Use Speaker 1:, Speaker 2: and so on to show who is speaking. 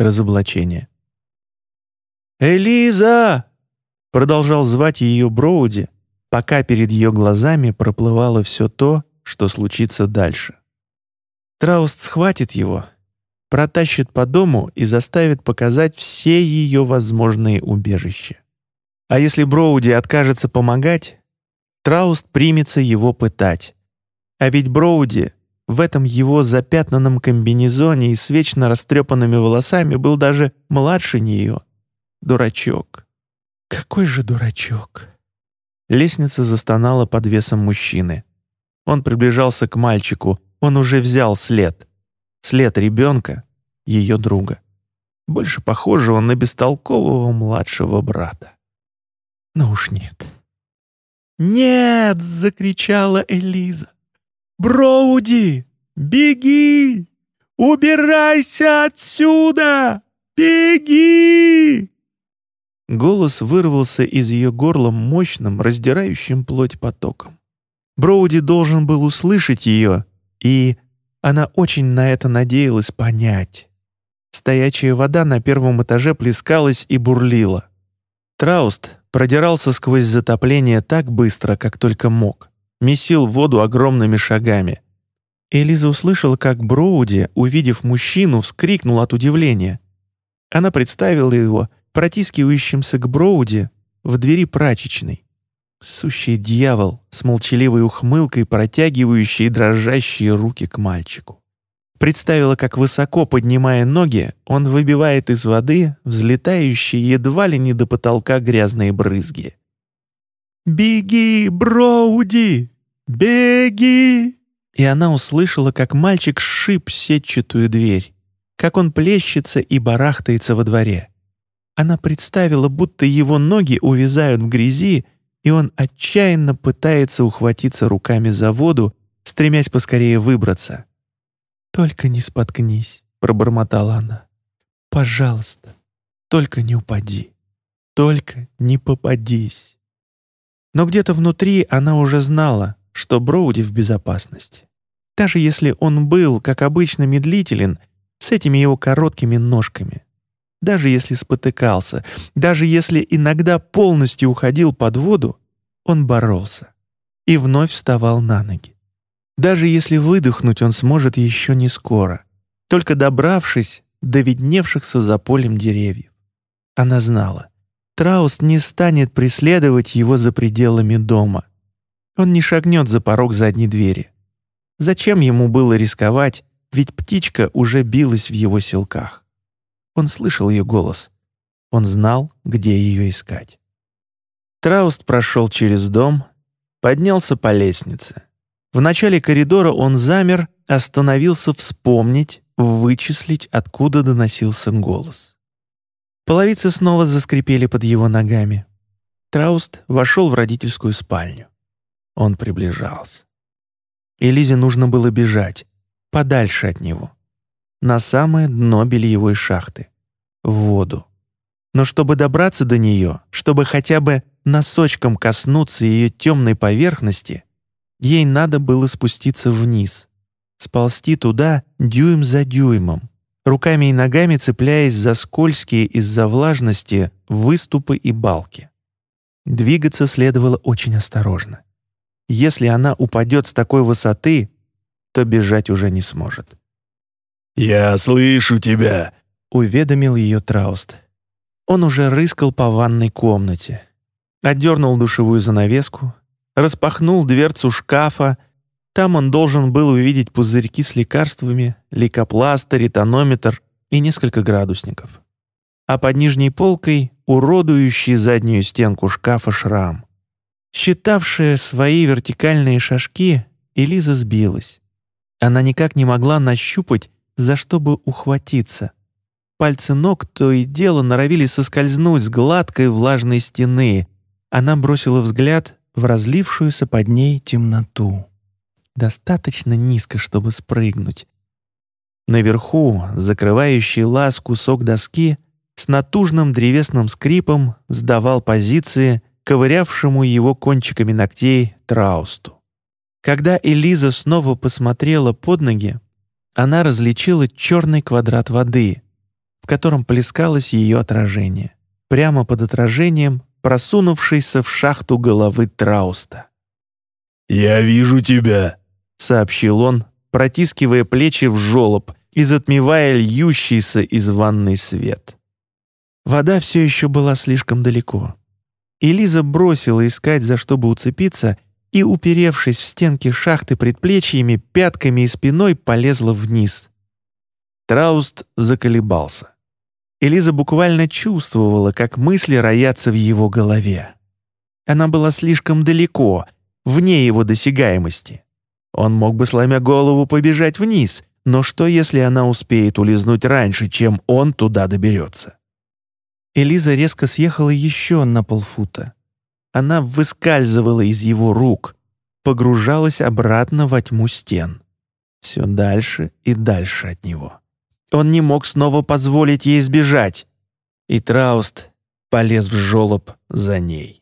Speaker 1: разоблачение. «Элиза!» — продолжал звать ее Броуди, пока перед ее глазами проплывало все то, что случится дальше. Трауст схватит его, протащит по дому и заставит показать все ее возможные убежища. А если Броуди откажется помогать, Трауст примется его пытать. А ведь Броуди в этом его запятнанном комбинезоне и с вечно растрепанными волосами был даже младше нее. Дурачок. Какой же дурачок. Лестница застонала под весом мужчины. Он приближался к мальчику, он уже взял след. След ребенка, ее друга. Больше похожего на бестолкового младшего брата. Но уж нет. «Нет!» — закричала Элиза. «Броуди, беги! Убирайся отсюда! Беги!» Голос вырвался из ее горла мощным, раздирающим плоть потоком. Броуди должен был услышать ее, и она очень на это надеялась понять. Стоячая вода на первом этаже плескалась и бурлила. Трауст продирался сквозь затопление так быстро, как только мог. Месил воду огромными шагами. Элиза услышала, как Броуди, увидев мужчину, вскрикнул от удивления. Она представила его протискивающимся к Броуди в двери прачечной. Сущий дьявол с молчаливой ухмылкой, протягивающий дрожащие руки к мальчику. Представила, как высоко поднимая ноги, он выбивает из воды взлетающие едва ли не до потолка грязные брызги. «Беги, Броуди! Беги!» И она услышала, как мальчик сшиб сетчатую дверь, как он плещется и барахтается во дворе. Она представила, будто его ноги увязают в грязи, и он отчаянно пытается ухватиться руками за воду, стремясь поскорее выбраться. «Только не споткнись», — пробормотала она. «Пожалуйста, только не упади, только не попадись». Но где-то внутри она уже знала, что Броуди в безопасности. Даже если он был, как обычно, медлителен, с этими его короткими ножками. Даже если спотыкался, даже если иногда полностью уходил под воду, он боролся и вновь вставал на ноги. Даже если выдохнуть он сможет еще не скоро, только добравшись до видневшихся за полем деревьев. Она знала, Траус не станет преследовать его за пределами дома. Он не шагнет за порог задней двери. Зачем ему было рисковать, ведь птичка уже билась в его селках. Он слышал ее голос. Он знал, где ее искать. Трауст прошел через дом, поднялся по лестнице. В начале коридора он замер, остановился вспомнить, вычислить, откуда доносился голос. Половицы снова заскрипели под его ногами. Трауст вошел в родительскую спальню. Он приближался. Элизе нужно было бежать, подальше от него, на самое дно бельевой шахты, в воду. Но чтобы добраться до нее, чтобы хотя бы носочком коснуться ее темной поверхности, ей надо было спуститься вниз, сползти туда дюйм за дюймом, руками и ногами цепляясь за скользкие из-за влажности выступы и балки. Двигаться следовало очень осторожно. Если она упадет с такой высоты, то бежать уже не сможет.
Speaker 2: «Я слышу тебя», —
Speaker 1: уведомил ее Трауст. Он уже рыскал по ванной комнате. Отдернул душевую занавеску, распахнул дверцу шкафа. Там он должен был увидеть пузырьки с лекарствами, лейкопластырь, тонометр и несколько градусников. А под нижней полкой — уродующий заднюю стенку шкафа шрам. Считавшая свои вертикальные шажки, Элиза сбилась. Она никак не могла нащупать за что бы ухватиться. Пальцы ног то и дело норовили соскользнуть с гладкой влажной стены. Она бросила взгляд в разлившуюся под ней темноту. Достаточно низко, чтобы спрыгнуть. Наверху, закрывающий лаз кусок доски, с натужным древесным скрипом сдавал позиции ковырявшему его кончиками ногтей Траусту. Когда Элиза снова посмотрела под ноги, она различила черный квадрат воды, в котором плескалось ее отражение, прямо под отражением просунувшейся в шахту головы Трауста.
Speaker 2: «Я вижу тебя», —
Speaker 1: сообщил он, протискивая плечи в жолоб и затмевая льющийся из ванной свет. Вода все еще была слишком далеко. Элиза бросила искать, за что бы уцепиться, и, уперевшись в стенки шахты предплечьями, пятками и спиной полезла вниз. Трауст заколебался. Элиза буквально чувствовала, как мысли роятся в его голове. Она была слишком далеко, вне его досягаемости. Он мог бы, сломя голову, побежать вниз, но что, если она успеет улизнуть раньше, чем он туда доберется? Элиза резко съехала еще на полфута. Она выскальзывала из его рук, погружалась обратно во тьму стен. Все дальше и дальше от него. Он не мог снова позволить ей сбежать. И Трауст полез в жолоб за ней.